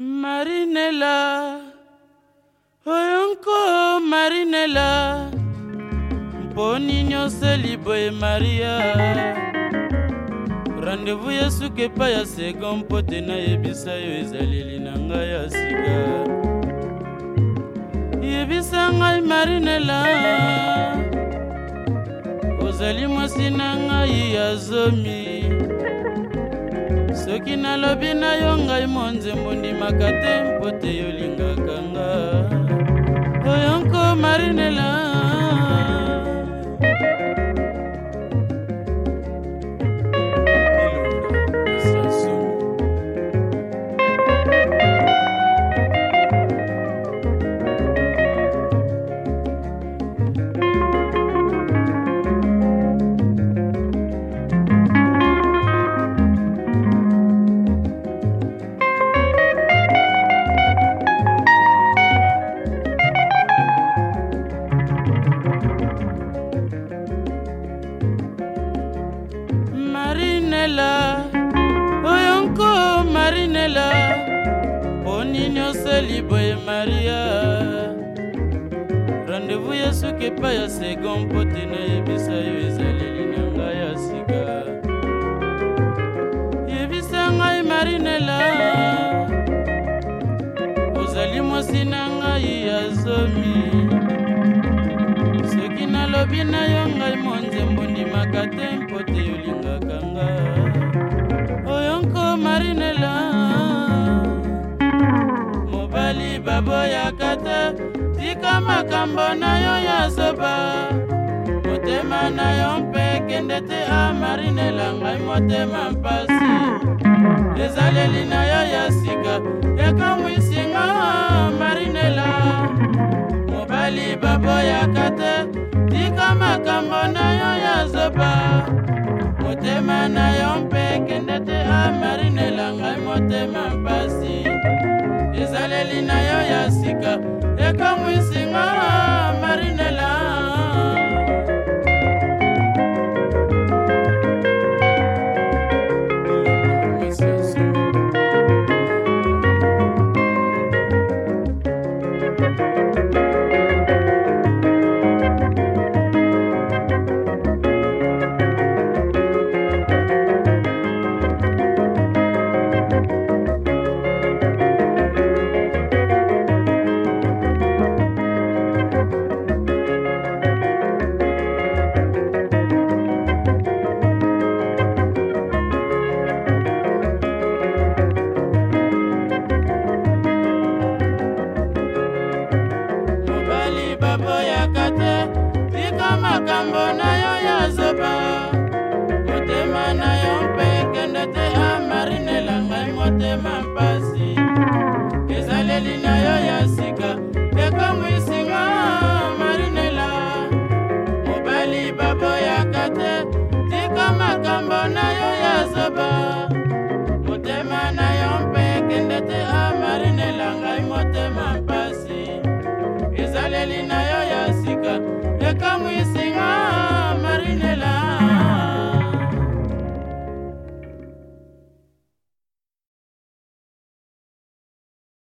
marinela oyonko marinela mponi nyonso liboye maria randevu ya suki epai ya seko mpo te nayebisa yo ezaleli na ngai ya sika yebisa ngai marinela ozali mwasi na ngai ya zomi soki nalobi na yo ngai monzembo ndimaka te mpo te yolingaka nga oyo nko marinela marinela oyo nko marinela poni nyonso liboye maria rendez-vous ya soki epai ya segon mpo te nayebisa yo ezaleli na ngai ya sika yebisa ngai marinela ozali mwasi na ngai ya zomi soki nalobi na yo ngai monzembo ndimaka te mpo te baboyaka te tika makambo na yo ya zoba motema na yo mpe kende te amarinela ngai motema mpasi ezaleli na yo ya sika ekamwisinga marinela mobali baboyaka te tika makambo na yo ya zoba motema na yo mpe kende te amarinela ngai motema mpasi ezaleli na yo ya sika ekamwisinga makambo na yo river.